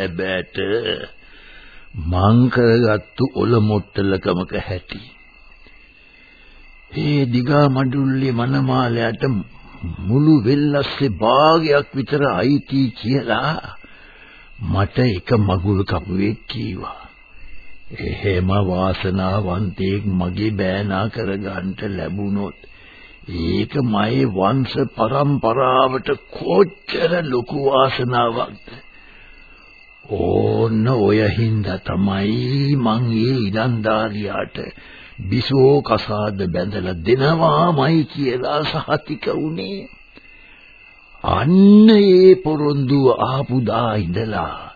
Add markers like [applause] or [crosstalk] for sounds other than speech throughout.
අනේ හැබැට මං කරගත්තු ඔල මොට්ටලකමක හැටි. ඒ දිගා මඩුල්ලේ මනමාලයට මුළු වෙල්ලස්සේ භාගයක් විතර අයිති කියලා මට එක මගුල් කපුවෙක් කීවා. එහෙම වාසනාවන්තයෙක් මගේ බෑනා කරගන්න ලැබුණොත් ඒක මගේ වංශ පරම්පරාවට කොච්චර ලොකු වාසනාවක්ද ඕන්න ඔය හින්දා තමයි මං ඒ ඉලන්දාරියාට බිසෝ කසාද බැඳලා දෙනවාමයි කියලා සහතික උනේ අන්න ඒ පොරොන්දුව ආපු දා ඉඳලා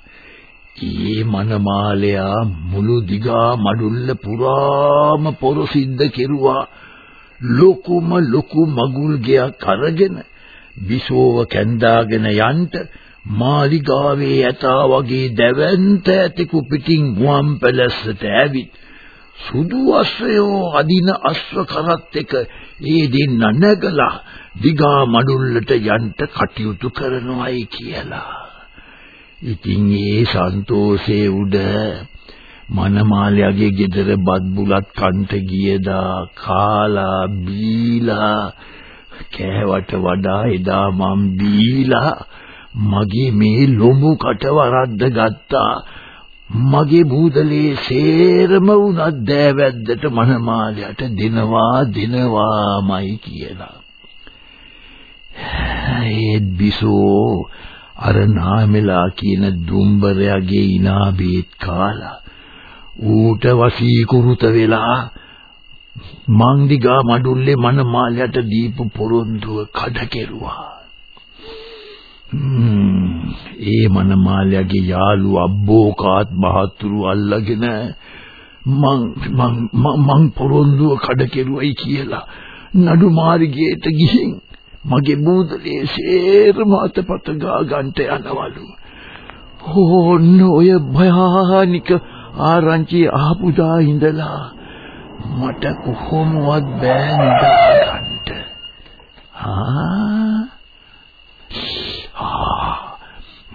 ඒ මනමාලයා මුළු දිගා මඩුල්ල පුරාම පොරොසිද්ධ කෙරුවා. ලොකුම ලොකු මගුල් ගයක් අරගෙන බිසෝව කැඳාගෙන යන්ට මාලිගාවේ ඇතා වගේ දැවැන්ත ඇතෙකු පිටින් මුවන් පැලැස්සට ඇවිත් සුදු අශ්වයෝ අදින අශ්ව කරත් එක ඒ දෙන්න නැගලා දිගා මඩුල්ලට යන්න කටයුතු කරනවායි කියලා. ඉතින් ඒ සන්තෝෂේ උඩ මනමාලයාගේ ගෙදර බත් බුලත් කන්ට ගියදා කාලා බීලා කෑවට වඩා එදා මම් බීලා මගේ මේ ලොමු කට වරද්ද ගත්තා. මගේ බූදලේ සේරම උනත් දෑවැද්දට මනමාලයට දෙනවා දෙනවාමයි කියලා. ඒත් බිසෝ අර නාමෙලා කියන දුම්බරයාගේ ඉනාබේත් කාලා ඌට වසීකුරුත වෙලා මං දිගා මඩුල්ලේ මනමාලයට දීපු පොරොන්දුව කඩ කෙරුවා. ඒ මනමාලයාගේ යාළු අබ්බෝකාත් මහතුරු අල්ලගෙන මං මං මං පොරොන්දුව කඩ කෙරුවයි කියලා නඩු මාර්ගයට ගිහින් මගේ බූදලේ සේරම අතපත ගා ගන්නට යනවලු ඕන්න ඔය භයානික ආරංචි ආපු දා ඉඳලා මට කොහොමවත් බෑ නිදාගන්න. ආ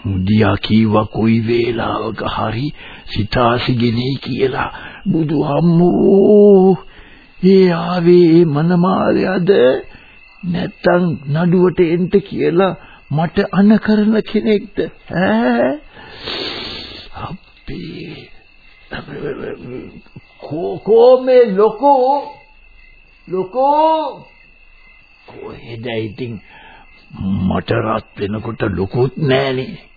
මුදියා කීවා කොයි වේලාවක හරි සිතාසිගෙනේ කියලා බුදු අම්මෝ ඒ ආවේ මනමාරයද නැත්තම් නඩුවට එන්න කියලා මට අන කරන කෙනෙක්ද? ඈ? අපේ කෝ මේ ලොකෝ? ලොකෝ? කොහෙද ඉතින් මට රත් වෙනකොට ලොකුත් නෑනේ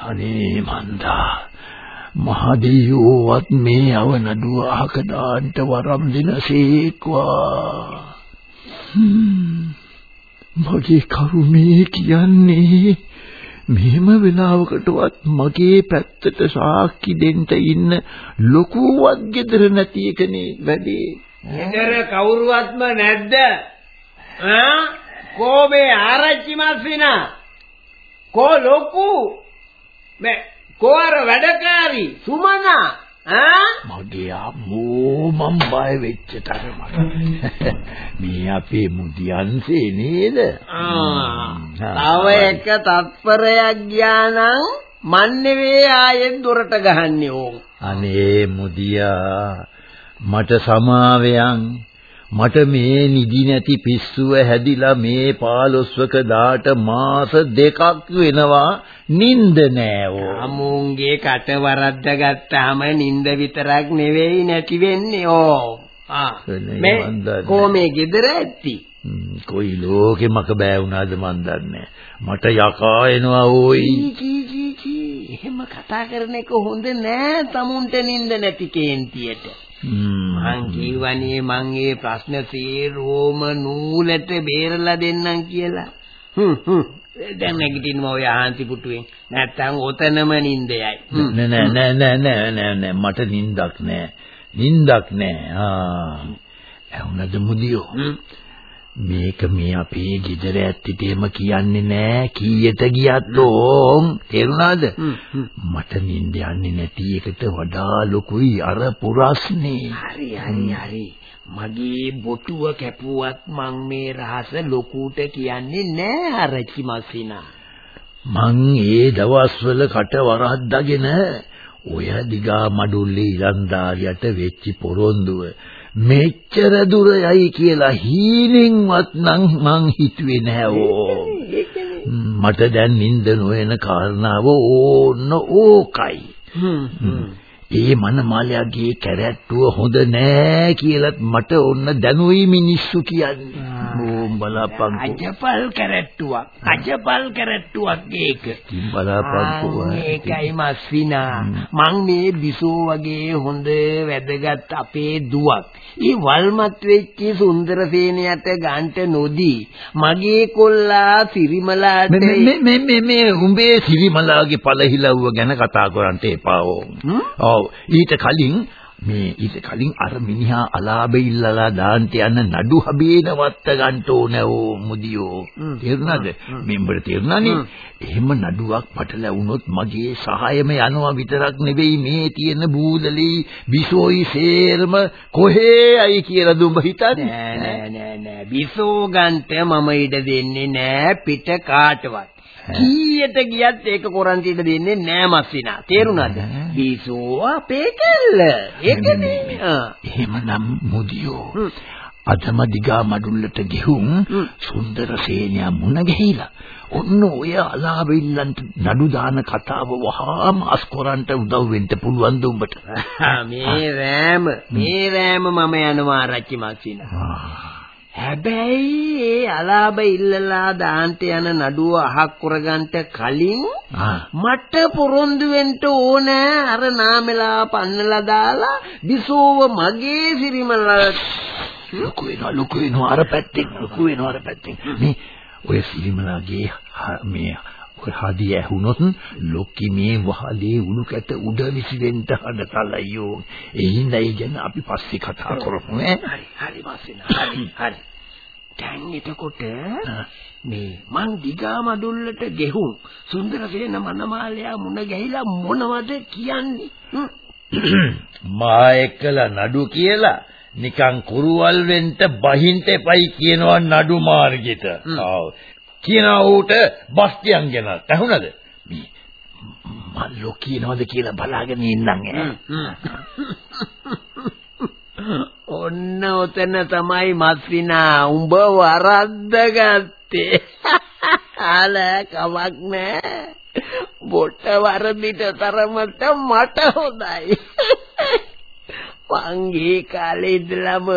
අනේ මන්දා මහදීයෝවත් මේ අවනඩුව අහක දාන්න වරම් දෙනසේක්වා මගේ කරුමේ කියන්නේ මෙහෙම වෙලාවකටවත් මගේ පැත්තට සාක්ෂි දෙන්න ඉන්න ලොකුවත් gedර නැති එකනේ වැඩේ. gedර කවුරුවත්ම නැද්ද? ආ කෝබේ ආරච්චි මස්සිනා කෝ ලොකු මේ කෝර වැඩකාරී සුමනා මගේ අම්මෝ මම් බය වෙච්ච තරමට මේ අපේ මුදියන්සේ නේද? තව එක තත්පරයක් ගියා නම් මන් නෙවෙයි ආයෙත් දොරට ගහන්නේ ඕක. අනේ මුදියා මට සමාවයන් මට මේ නිදි නැති පිස්සුව හැදිලා මේ 15ක දාට මාස දෙකක් වෙනවා නිින්ද නෑවෝ. අමුන්ගේ කට වරද්ද ගත්තාම නිින්ද විතරක් නෙවෙයි නැති වෙන්නේ ඕ. ආ මේ කොමේ ගෙදර ඇත්ති. කොයි ලෝකෙ මක බෑ වුණාද මන් දන්නේ. මට යකා එනවා ඕයි. එහෙම කතා කරන එක හොඳ නෑ තමුන්ට නිින්ද නැති කේන්තියට. මං කියවනේ මං ඒ ප්‍රශ්න සේරෝම නූලට බේරලා දෙන්නම් කියලා. දැන් නැගිටින්න ඔය ආන්ති පුටුවෙන්. නැත්තම් ඔතනම නින්දයයි. නෑ නෑ නෑ නෑ නෑ නෑ මට නින්දක් නෑ. නින්දක් නෑ. ආ. ඇහුණද මුදියෝ මේක මේ අපේ ගෙදර ඇත්තටම කියන්නේ නෑ. කීයට ගියත් ඕම්. තේරුණාද? මට නිින්ද යන්නේ නැති එකට වඩා ලොකුයි. අර පුරස්නේ. හරි හරි හරි. මගේ බොටුව කැපුවත් මං මේ රහස ලොකුට කියන්නේ නෑ ආරච්චි මස්සිනා. මං ඒ දවස්වල කට වරද්දාගෙන ඔය දිගා මඩුල්ලේ ඉලන්දාරියට වෙච්චි පොරොන්දුව මෙච්චර දුර යයි කියලා හීනෙන්වත් නම් මං හිතුවේ නෑ ඕ. මට දැන් නිින්ද නොයන කාරණාව ඕන්න ඕකයි. ඒ මනමාලයාගේ කැරැට්ටුව හොඳ නෑ කියලත් මට ඔන්න දැනුයි මිනිස්සු කියන්නේ. ඕම් බලපං. අජපල් කැරැට්ටුවක්. අජපල් කැරැට්ටුවක් ඒක. බලපං ඒකයි මස්සිනා. මං මේ බිසෝ වගේ හොඳ වැදගත් අපේ දුවක්. ඊ වල්මත් වෙච්ච සුන්දර සේනයට ගාන්ට නොදී මගේ කොල්ලා සිරිමලාට මේ මේ මේ උඹේ සිරිමලාගේ පළහිලව්ව ගැන කතා කරන්න එපා ඕ. ඔව් ඊට කලින් මේ ඊට කලින් අර මිනිහා අලාබෙ ඉල්ලලා දාන්ට යන නඩු හබේන වත්ත ගන්න ඕන මුදියෝ. තේරුණාද? මෙම්බර තේරුණානේ? එහෙම නඩුවක් පටලැවුනොත් මගේ සහායම යනවා විතරක් නෙවෙයි මේ තියෙන බූදලේ බිසෝයි සේරම කොහේ අයි කියලා දුඹ හිතන්නේ? නෑ නෑ නෑ නෑ. බිසෝ ගන්ට මම ඉඩ දෙන්නේ නෑ පිට කාටවත් කීයට ගියත් ඒක කොරන්ටියට දෙන්නේ නෑ මස්සිනා. තේරුණාද? බීසෝ අපේ කෙල්ල. ඒකනේ. එහෙමනම් මුදියෝ. අදම දිගා මඩුල්ලට ගෙහුම් සුන්දර සේනයා මුණ ගැහිලා ඔන්න ඔය අලාවෙල්ලන්ට නඩු දාන කතාව වහාම අස්කොරන්ට උදව් වෙන්න පුළුවන් ද උඹට [laughs] මේ රෑම මේ රෑම මම යනවා ආරච්චි මස්සිනා හැබැයි ඒ අලාභ ඉල්ලලා දාන්ට යන නඩුව අහක් කරගන්න කලින් මට පොරොන්දු වෙන්න ඕන. අර නාමෙලා පන්නලා දාලා බිසෝව මගේ සිරිමලට. ලොකු වෙනවා ලොකු වෙනවා. අර පැත්තෙන් ලොකු වෙනවා අර පැත්තෙන්. මේ ඔය සිරිමලාගේ මේ හදිය ඇහුනොත් ලොක්කි මේ වහලේ උණු කැට උඩ විසිරෙන්න අයියෝ ඒ හින්දා ඒ ගැන අපි පස්සේ කතා කරමු ඈ. හරි හරි මාසින හරි හරි. දැන් එතකොට මේ මං දිගා මඩුල්ලට ගෙහුම් සුන්දරසේන මනමාලයා මුණ ගැහිලා මොනවද කියන්නේ? [clears throat] මා එක්කලා නඩු කියලා නිකන් කුරුවල් වෙන්න බහින්ට එපයි කියනවා නඩු මාර්ගෙට. ආව්. කියනවා ඌට බස්තියන් ගැන. ඇහුණද? මේ මල්ලෝ කියනවද කියලා බලාගෙන ඉන්නම් ඈ. ඔන්න ඔතන තමයි මස්සිනා උඹ වරද්දගත්තේ. ආල කමක් නෑ. බොට වරදිට තරමට මට හොඳයි. මංගේ කාලේ ඉඳලම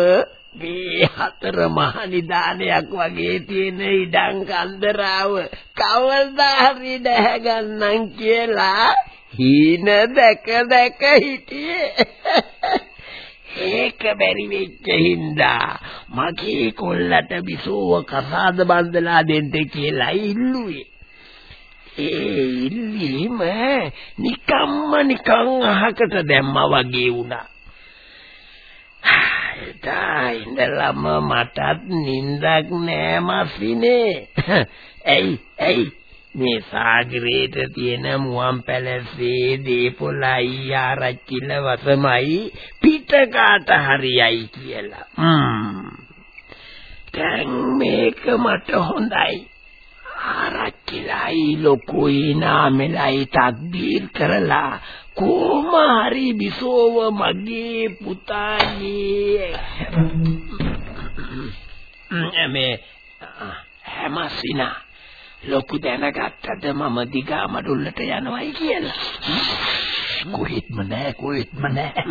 මේ හතර මහා නිදානයක් වගේ තියෙන ඉඩම් කන්දරාව කවදා හරි දැහ ගන්නම් කියලා හීන දැක දැක හිටියේ. ඒක බැරි වෙච්ච හින්දා මගේ කොල්ලට බිසෝව කසාද බන්දලා දෙන්න කියලා ඉල්ලුවේ. ඒ ඉල්ලීම නිකම්ම නිකං අහකට දැම්මා වගේ වුණා. එදා ඉඳලම මටත් නිින්දක් නෑ මස්සිනේ. [laughs] ඇයි ඇයි මේ සාගරේට තියෙන මුවන් පැලසේ දීපොළ අයියා රච්චිල වසමයි පිටකාට හරියයි කියලා. හ්ම්. දැන් මේක මට හොඳයි. ආරච්චිලයි ලොකුයි නාමෙලයි තක්දීර් කරලා කොහොම හරි බිසෝව මගේ පුතාගේ. මේ හැමසිනා ලොකු දැනගත්තද මම දිගා මඩුල්ලට යනවයි කියලා කොහෙත්ම නෑ කොහෙත්ම නෑ.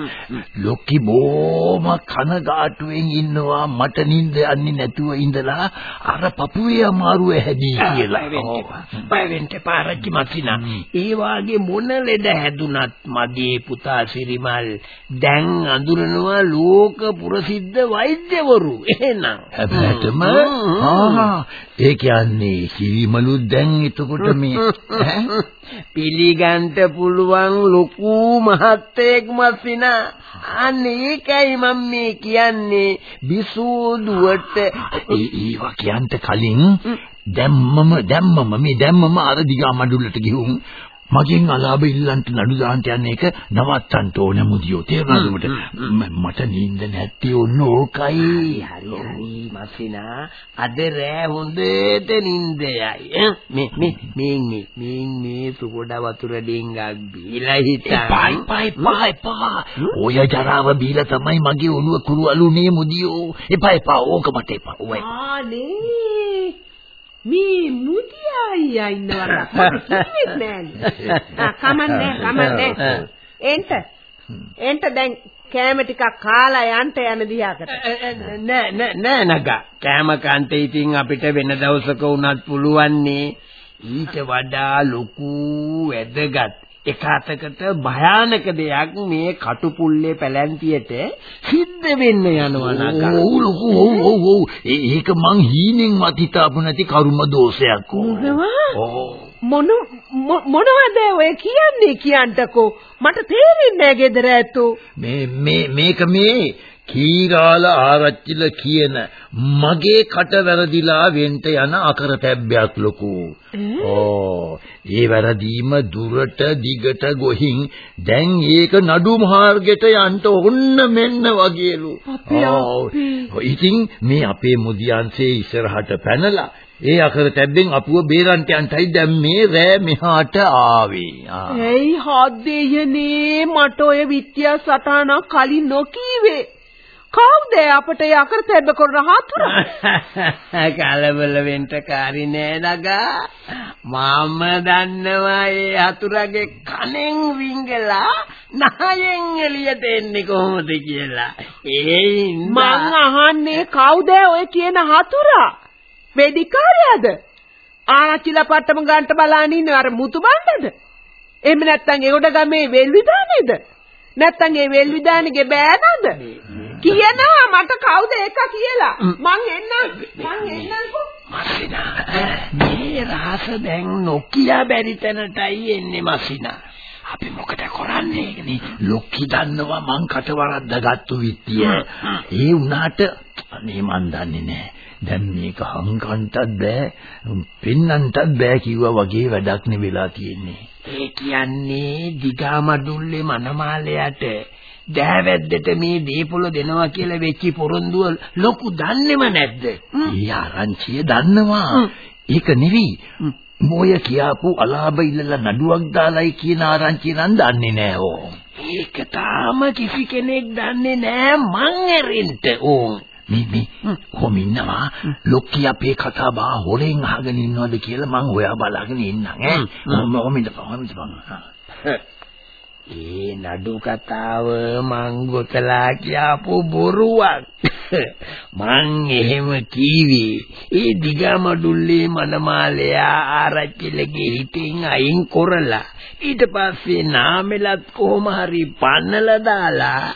ලොක්කි බොම කනගාටුවෙන් ඉන්නවා මට නිින්ද යන්නේ නැතුව ඉඳලා අර පපුවේ අමාරුව හැදී කියලා. බය වෙන්න පාරච්චි මස්සිනා. ඒ වාගේ මොන ලෙඩ හැදුනත් මගේ පුතා සිරිමල් දැන් අඳුරනවා ලෝක පුරසිද්ධ වෛද්‍යවරු. එහෙනම් හැබැයිටම ආහා ඒ කියන්නේ සිරිමලු දැන් එතකොට මේ [laughs] පිළිගන්න පුළුවන් ලොකු මහත්තයෙක් මස්සිනා. අන්න ඒකයි මම මේ කියන්නේ. බිසෝදුවට ඒවා කියන්ට කලින් දැම්මම දැම්මම මේ දැම්මම අර දිගා මඩුල්ලට ගිහුම් මගෙන් අලාභ ඉල්ලන්ට නඩු දාන්න යන එක නවත්තන්න ඕන මුදියෝ. තේරුණාද උඹට මට? නිින්ද නැත්තේ ඔන්න ඕකයි. හරි හරි මස්සිනා. අද රෑ හොඳට නිින්දයයි. මේ මේ මේ මේ මේ මේ සුකොඩ වතුර ඩිංගක් බීලා හිටන්. පයි පයි පයි පයි ඔය ජරාව බීලා තමයි මගේ ඔළුව කුරුවලුනේ මුදියෝ. එපා එපා ඕක මට එපා. ඔය ආනේ. මේ අයියා ඉන්නවා කිව්වෙත් නෑනේ. [laughs] ආ කමන්නේ කමන්නේ. [laughs] එන්ට. එන්ට දැන් කෑම ටිකක් කාලා යන්න යන දිහාකට. නෑ නෑ නෑ නගා කෑම කන්ට ඉතින් අපිට වෙන දවසක වුණත් පුළුවන්නේ ඊට වඩා ලොකු වැදගත් එක අතකට භයානක දෙයක් මේ කටුපුල්ලේ පැලැන්තියට සිද්ධ වෙන්න යනවා නගා. ඔව් ලොකු ඔව් ඔව් ඔව්. ඒක මං හීනෙන්වත් හිතාපු නැති කර්ම දෝෂයක්? මොන මොනවද ඔය කියන්නේ කියන්ටකෝ? මට තේරෙන්නේ නැහැ ගෙදර ඇත්තෝ. මේ මේ මේක මේ කීරාල ආරච්චිල කියන මගේ කට වැරදිලා වෙන්ට යන අකරතැබ්බයක් ලොකු. ඕ ඒ වැරදීම දුරට දිගට ගොහින් දැන් ඒක නඩු මාර්ගෙට යන්න ඕන්න මෙන්න වගේලු. ඉතින් මේ අපේ මුදියන්සේ ඉස්සරහට පැනලා ඒ අකරතැබ්බෙන් අපුව බේරන්ට යන්ටයි දැන් මේ රෑ මෙහාට ආවේ. ඇයි හදේයනේ මට ඔය විත්‍යා සටහන කලින් නොකීවේ. කවුද අපට යකර තැබ්බ කරන හතුරා? [laughs] කලබල වෙන්න කාරි නෑ නගා. මම දන්නවා ඒ හතුරගේ කනෙන් විංගලා නහයෙන් එළියට එන්නේ කොහොමද කියලා. ඒ මං අහන්නේ කවුද ඔය කියන හතුරා? වෙඩිකාරයාද? ආච්චිලා පට්ටම ගන්නට බලන් ඉන්නේ අර මුතු බණ්ඩද? එහෙම නැත්නම් ඒගොඩ ගමේ වෙල්විදානේද? නැත්නම් ඒ වෙල්විදානේගේ බෑනද? කියනවා මට කවුද එක කියලා. මං එන්නම්. මං එන්නම්කෝ. මසිනා මේ රහස දැන් නොකිය බැරි තැනටයි එන්නේ මසිනා. අපි මොකද කරන්නේ නේ ලොක්කි දන්නවා මං කට වරද්දාගත්තු විත්තිය ඒ උනාට අනේ මන් දන්නේ නෑ දැන් මේක හංකන්ටත් බෑ පෙන්නන්ටත් බෑ කිව්වා වගේ වැඩක් නේ වෙලා තියෙන්නේ ඒ කියන්නේ දිගාමඩුල්ලේ මනමාලයට දෑවැද්දට මේ දීපොළ දෙනවා කියලා වෙච්චි පොරොන්දුව ලොකු දන්නේම නැද්ද? ඊ ආරංචිය දන්නවා. ඒක නෙවෙයි. මොය කියාපු අලාභ ඉල්ලලා නඩුවක් දාලයි කියන ආරංචිය නම් දන්නේ නෑ ඕ. ඒක තාම කිසි කෙනෙක් දන්නේ නෑ මං ඇරෙන්න ඕන්. මේ මේ. කොහොම ඉන්නවා? ලොක්කි අපේ කතා බහ හොරෙන් අහගෙන ඉන්නවද කියලා මං හොයා බලාගෙන ඉන්නම් ඈ. මොහොම ඉඳපන් ඉඳපන් ඒ නඩු කතාව මං ගොතලා කියපු බොරුවක්. [laughs] මං එහෙම කීවේ ඒ දිගමඩුල්ලේ මනමාලයා ආරච්චිලගේ හිතෙන් අයින් කරලා ඊට පස්සේ නාමෙලත් කොහොම හරි පන්නලා දාලා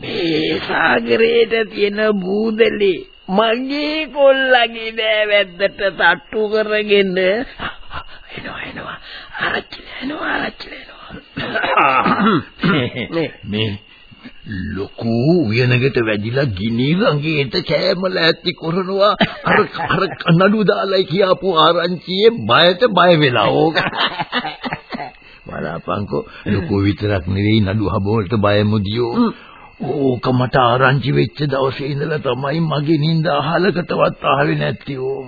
මේ සාගරේට තියෙන බූදලේ මගේ කොල්ලගේ දෑවැද්දට තට්ටු කරගෙන එනවා එනවා ආරච්චිල එනවා ආරච්චිල එනවා [coughs] මේ ලොකු උයනකට වැදිලා ගිනි රංගේට කෑමල ඇති කරනවා. අර අර නඩු දාලයි කියාපු ආරංචියේ බයට බය වෙලා ඕක. බලාපන්කෝ ලොකු විතරක් නෙවෙයි නඩු හබෝල්ට බය මුදියෝ. ඕක මට ආරංචි වෙච්ච දවසේ ඉඳලා තමයි මගේ නිින්ද අහලකටවත් ආවේ නැති ඕ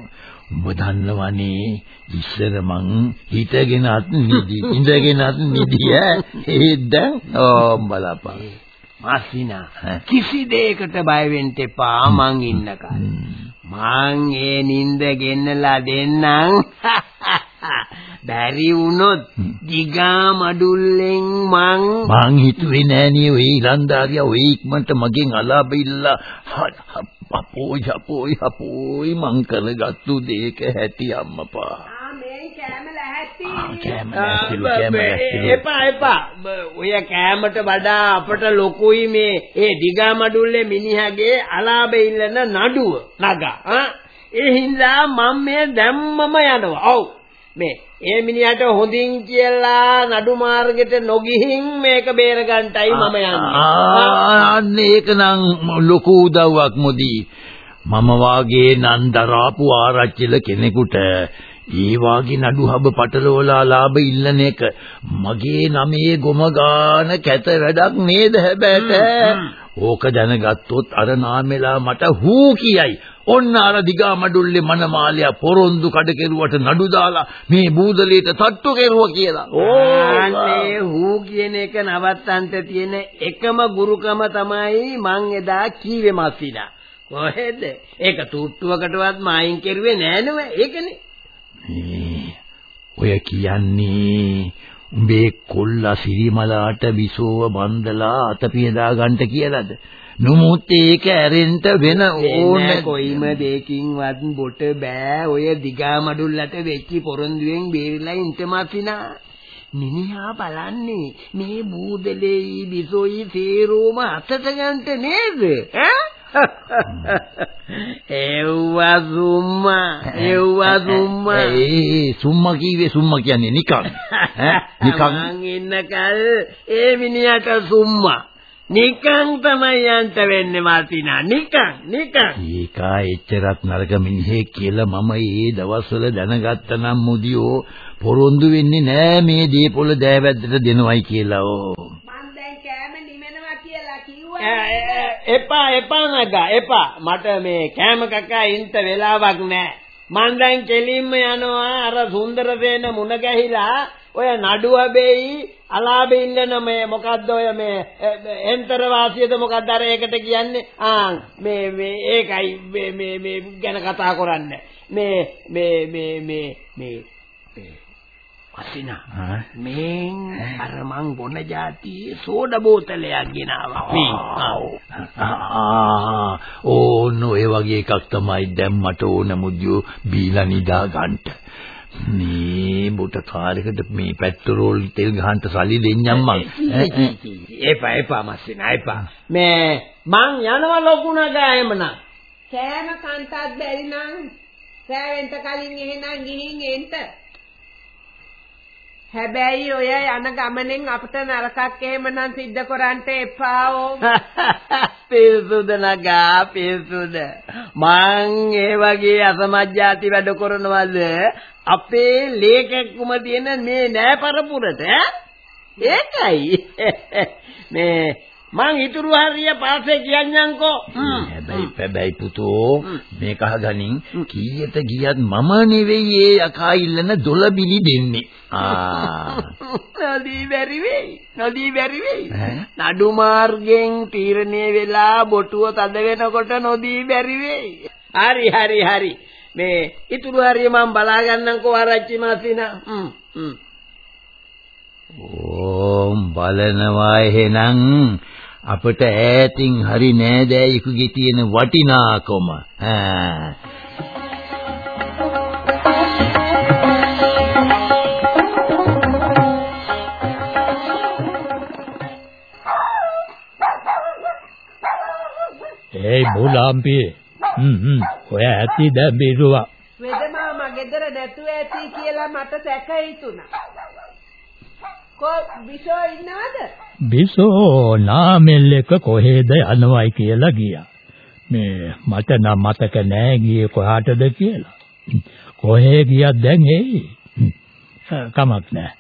උඹ දන්නවනේ. ඉස්සර මං හිතගෙනත් නිදි ඉඳගෙනත් නිදිය ඒත් දැන් ඕ බලපන් මාසිනා කිසි දෙයකට බය වෙන්න එපා මං ඉන්නකල් මං ඒ නිින්ද ගෙන්නලා දෙන්නම්. [laughs] බැරි වුණොත් දිගා මඩුල්ලෙන් මං මං හිතුවේ නෑනේ ඔය ඉලන්දාරියා ඔය ඉක්මනට මගෙන් අලාභ ඉල්ලා අපෝයි අපෝයි අපෝයි මං කරගත්තු දෙයක හැටි අම්මපා. මේ කෑම ලැහැත්ති. කෑම නැතිලු කෑම නැතිලු එපා එපා. ඔය කෑමට වඩා අපට ලොකුයි මේ ඒ දිගා මඩුල්ලේ මිනිහගේ අලාභ ඉල්ලන නඩුව නගා. ආ? ඒ හින්දා මම මේ දැම්මම යනවා. ඔව්. මේ ඒ මිනිහට හොඳින් කියලා නඩු මාර්ගෙට නොගිහින් මේක බේරගන්නටයි මම යන්නේ. අන්න ඒක නම් ලොකු උදව්වක් මොදී. මම වාගේ නන් දරාපු ආරච්චිල කෙනෙකුට ඒ වාගේ නඩු හබ පටලවලා ලාභ ඉල්ලන එක මගේ නමේ ගොම ගාන කැත වැඩක් නේද හැබැයි ඕක දැනගත්තොත් අර නාමෙලා මට හූ කියයි ඔන්න අර දිගා මඩුල්ලේ මනමාලයා පොරොන්දු කඩ කෙරුවට නඩු දාලා මේ බූදලේට තට්ටු කෙරුවා කියලා ඕන්නේ හූ කියන එක නවත්තන්ට තියෙන එකම ගුරුකම තමයි මං එදා කීවේ මස්සිනා. කොහෙද? ඒක තුට්ටුවකටවත් මායින් කෙරුවේ නෑ නෝ ඒකනේ. ඔය කියන්නේ උඹේ කොල්ලා සිරිමලාට විසෝව බන්දලා අතපිය දාගන්න කියලාද? නමුත් ඒක ඇරෙන්න වෙන ඕන කොයිම දෙකින්වත් බොට බෑ. ඔය දිගා මඩුල්ලට වෙච්ච පොරොන්දුවෙන් බේරිලා ඉන්න මස්සිනා. මිනිහා බලන්නේ මේ බූදලේයි විසෝයි සේරෝම අතට ගන්නට නේද? [laughs] එව්වා සුම්මා එව්වා සුම්මා. [laughs] ඒ සුම්මා කීවේ සුම්මා කියන්නේ නිකන්. [laughs] ඈ? නිකන්. මං ඉන්නකල් ඒ මිනිහට සුම්මා නිකන් තමයි යන්ට වෙන්නේ මාතිනා. නිකන් නිකන් ඒකා එච්චරත් නරක මිනිහෙක් කියලා මම ඒ දවස්වල දැනගත්තා නම් මුදියෝ පොරොන්දු වෙන්නේ නෑ මේ දීපොළ දෑවැද්දට දෙනවයි කියලා ඕ මං දැන් කෑම නිමෙනවා කියලා කිව්වා. එපා එපා නගා එපා. මට මේ කෑම කකා ඉන්න වෙලාවක් නෑ. මං දැන් කෙලින්ම යනවා. අර සුන්දරසේන මුණ ගැහිලා ඔය නඩුව බෙයි අලාභ ඉල්ලන මේ මොකද්ද ඔය මේ එන්තර වාසියද මොකද්ද අර ඒකට කියන්නේ? ආ මේ මේ ඒකයි. මේ මේ මේ ගැන කතා කරන්නේ. මේ මේ මේ මේ මේ ආ. මේන් අර මං බොන જાති සෝඩා බෝතලයක් ගෙනාවා. ආ. ඕන ඔය වගේ එකක් තමයි දැන් මට ඕන මුදියෝ බීලා නිදා ගන්නට මේ බොට කාලයකට මේ පෙට්‍රෝල් තෙල් ගහන්න සල්ලි දෙන්නම් මං. එපා එපා මස්සිනා එපා මේ මං යනවා ලොකු නගා එමනම් කෑම කන්ටත් බැරි නම් සෑවෙන්ට කලින් එහෙනම් ගිහින් එන්න. හැබැයි ඔය යන ගමනෙන් අපිට නරකක් එහෙමනම් සිද්ධ කරන්න එපා ඕ. [laughs] පිසුද නගා පිසුද මං ඒ වගේ අසමජ්ජාති වැඩ කරනවද අපේ ලේකෙක්කුම තියෙන මේ නෑ පරපුරට ඈ? ඒකයි [laughs] මේ මං ඉතුරු හරිය පාසේ කියන්නම්කෝ. හැබැයි හැබැයි පුතෝ මේක අහගනින්. කීයට ගියත් මම නෙවෙයි ඒ යකා ඉල්ලන දොළ බිලි දෙන්නේ. ආ. [laughs] නොදී බැරි වෙයි. නොදී බැරි වෙයි? නඩු මාර්ගෙන් තීරණය වෙලා බොටුව තද වෙනකොට නොදී බැරි වෙයි. හරි හරි හරි. මේ ඉතුරු හරිය මම බලා ගන්නම්කෝ ආරච්චි මාසිනා. හ්ම් හ්ම්. ඕම් බලනවා එහෙනම් අපට ඈතින් හරි නෑදෑයෙකුගේ තියෙන වටිනාකම. ආ ඒයි මුලාම්පි හ්ම් හ්ම්. ඔය ඇති දැන් බිරුවා. වෙද මාමා ගෙදර නැතුව ඇති කියලා මට සැක හිතුණා. විෂෝ ඉන්නවද? බිසෝ නාමෙල් එක කොහෙද යනවයි කියලා ගියා මේ මට නම් මතක නෑ ගියේ කොහාටද කියලා කොහේ ගියත් දැන් එයි. කමක් නෑ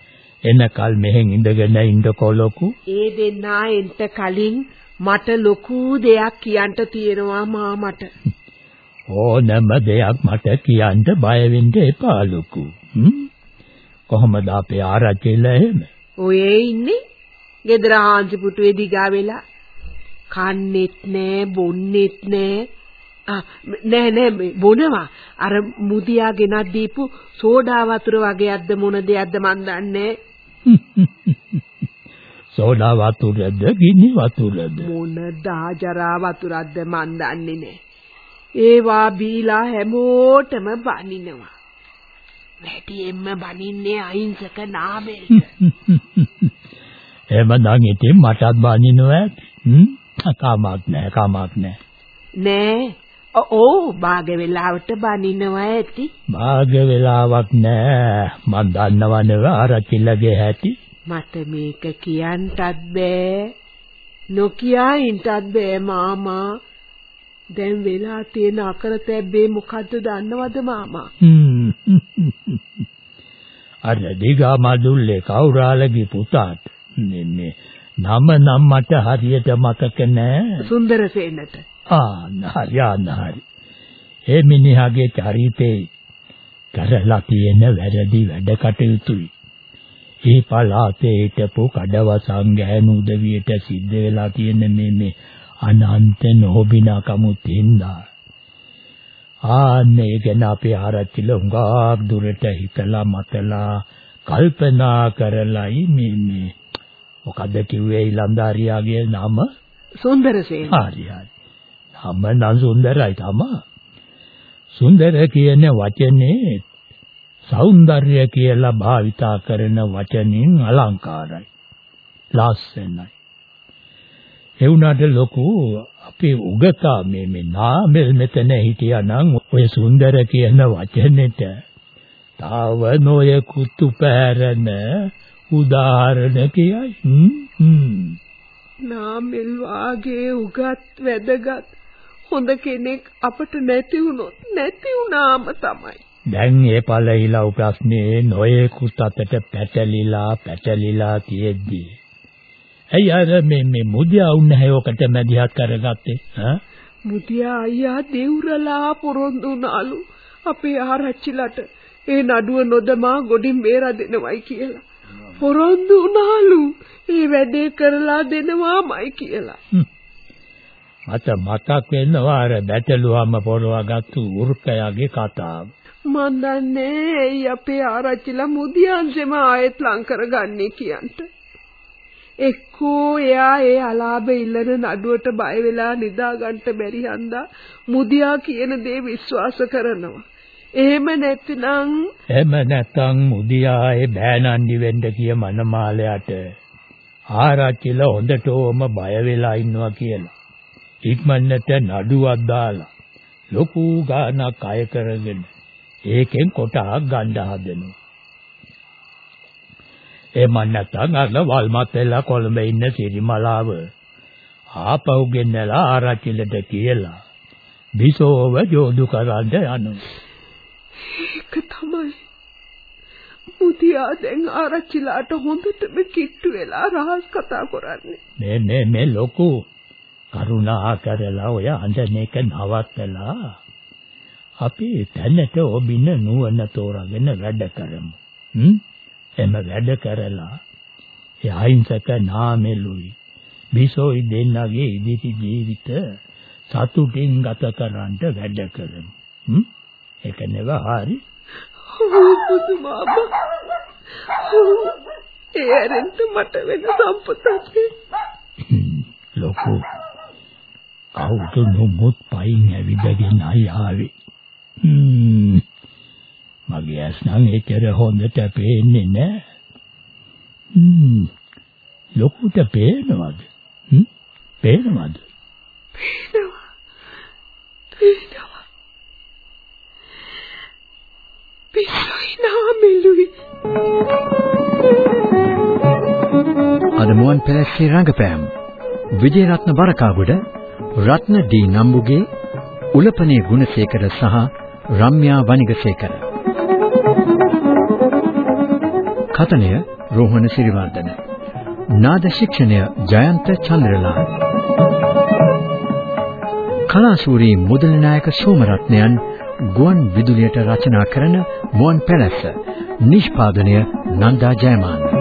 එනකල් මෙහෙන් ඉඳගෙන ඉන්නකො ලොකු ඒ දෙන්නා එන්ට කලින් මට ලොකු දෙයක් කියන්න තියෙනවා මාමට. ඕනම දෙයක් මට කියන්න බය වෙන්න එපා ලොකු හ්ම්? කොහොමද අපේ ආරච්චිලා එහෙම ඔයේ ඉන්නේ? ගෙදර හාන්සි පුටුවේ දිගා වෙලා. කන්නෙත් නෑ බොන්නෙත් නෑ. නෑ නෑ බොනවා. අර මුදියා ගෙනත් දීපු සෝඩා වතුර වගේක්ද මොන දෙයක්ද මන් දන්නේ? [laughs] සෝඩා වතුරද ගිනි වතුරද? මොන දාජරා වතුරක්ද මන් දන්නේ නෑ. ඒවා බීලා හැමෝටම බනිනවා වැඩියෙන්ම බනින්නේ අහිංසක නාමෙල්ට [laughs] එහෙමනම් ඉතින් මටත් බනිනවා ඇති. හ්ම්? කමක් නෑ කමක් නෑ නෑ. ඔව් භාග වෙලාවට බනිනවා ඇති. භාග වෙලාවක් නෑ. මන් දන්නවනේ ආරච්චිලගේ හැටි. මට මේක කියන්නටත් බෑ. නොකියා ඉන්නටත් බෑ මාමා. දැන් වෙලා තියෙන අකරතැබ්බේ මොකද්ද දන්නවද මාමා [laughs] අර දිගා මදුල්ලේ කවුරාලගේ පුතාට මේ නම නම් මට හරියට මතක නෑ. සුන්දරසේනට ආ හරි ආනහරි ඒ මිනිහාගේ චරිතේ කරලා තියෙන වැරදි වැඩ කටයුතුයි. ඒ පලාතේ හිටපු කඩවසන් ගෑනු උදවියට සිද්ධ වෙලා තියෙන මේ මේ අනන්ත නොබිනාකමුත් හින්දා ආන්නේ ගැන අපේ ආරච්චිල හුඟක් දුරට හිතලා මතලා කල්පනා කරලයි මෙන්නේ. මොකද කිව්වේ ඊලන්දාරියාගේ නම? සුන්දරසේන. හරි හරි. නම නම් සුන්දරයි තමයි. සුන්දර කියන වචනේ సౌందර්ය කියලා භාවිතා කරන වචنين අලංකාරයි. ලස්සනයි. ඒ වුණාට ලොකු අපේ උගතා මේ මේ නාමෙල් මෙතන හිටියා නම් ඔය සුන්දර කියන වචනෙට තාව නොයෙකුත් උපෑරන උදාහරණ කියයි. නාමෙල් වාගේ උගත් වැදගත් හොඳ කෙනෙක් අපට නැති වුණොත් නැති වුණාම තමයි. දැන් ඒ පළහිලා ප්‍රශ්නේ නොයෙකුත් අතට පැටලිලා පැටලිලා තියෙද්දී ඇයි අර මේ මේ මුදියා උන්නේ ඔකට මැදිහත් කරගත්තේ? ඈ? මුදියා අයියා දෙවුරලා පොරොන්දුනාලු අපේ ආරච්චිලට ඒ නඩුව නොදමා ගොඩින් බේරා දෙනවයි කියලා. පොරොන්දු වුණාලු ඒ වැඩේ කරලා දෙනවාමයි කියලා. මට මතක් වෙනවා අර බැටළුවම පොරවගත්තු උර්කයාගේ කතාව. මන් දන්නේ ඇයි අපේ ආරච්චිලා මුදියන්සෙම ආයෙත් ලං කරගන්නේ කියන්ට එක්කෝ එයා ඒ අලාභ ඉල්ලන නඩුවට බය වෙලා නිදා ගන්නට බැරි හන්දා මුදියා කියන දේ විශ්වාස කරනවා. එහෙම නැත්නම් එහෙම නැත්නම් මුදියා ඒ බෑනන්දි වෙන්න කිය මනමාලයට ආරච්චිල හොඳටම බය වෙලා ඉන්නවා කියලා. ඉක්මනට නඩුවක් දාලා ලොකු ගානක් අය කරගෙන ඒකෙන් කොටහක් ගන්න හදනවා. ඒ මන්නත්තන් අර වල්මත් වෙලා කොළඹ ඉන්න සිරිමලාව ආපහු ගෙන්නලා ආරච්චිලට කියලා බිසෝව ජෝඩු කරන්න යනවා. ඒක තමයි. මුතියා දැන් ආරච්චිලාට හොඳටම කිට්ටු වෙලා රහස් කතා කරන්නේ. මේ මේ මේ ලොකු කරුණා කරලා ඔය අඬන එක නවත්තලා අපි තැනට ඔබින නුවණ තෝරාගෙන වැඩ කරමු. හ්ම් එම වැඩ කරලා ඒ අහිංසක නාමෙලුයි බිසෝයි දෙන්නගේ ඉදිරි ජීවිත සතුටින් ගත කරන්නට වැඩ කරමු. හ්ම් ඒක නෙව හරි. පුදුමාම. ඒ ඇරෙන්ට මට වෙන සම්පතක් [clears throat] ලොකු කවුද නොමුත් පයින් ඇවිදගෙන ආවේ. හ්ම් මගේ ඇස් නම් එච්චර හොඳට පේන්නේ නැහැ. හ්ම්. ලොකුට පේනවද? හ්ම්. පේනවද? පේනවා. පේනවා. පිස්සොයි නාමෙලුයි. අද මුවන් පැලස්සේ රංගපෑම් විජේරත්න බරකාගොඩ රත්න ඩී නම්බුගේ උලපනේ ගුණසේකර සහ රම්‍යා වනිගසේකර කතනය රෝහණ සිරිවර්ධන නාද ශික්ෂණය ජයන්ත චන්ද්‍රලාල්. කලාශූරී මුදලි නායක සෝමරත්නයන් ගුවන් විදුලියට රචනා කරන මුවන් පැලැස්ස නිෂ්පාදනය නන්දා ජයමාන